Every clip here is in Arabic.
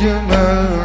كشف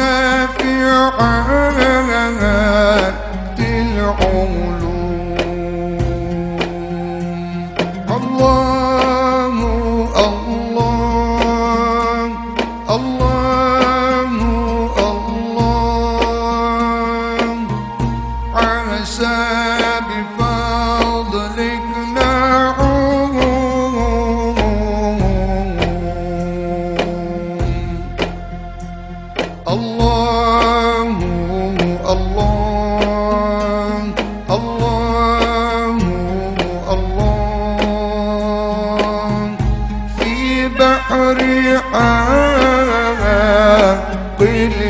Amen. قيل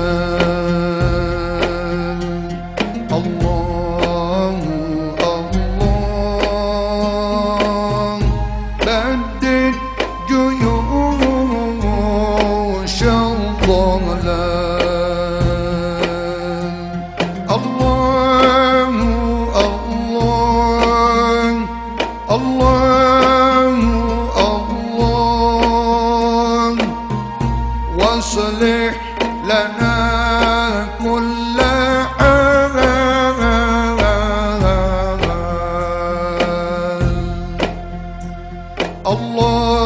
الله الله الله واصلح لنا كل حال. الله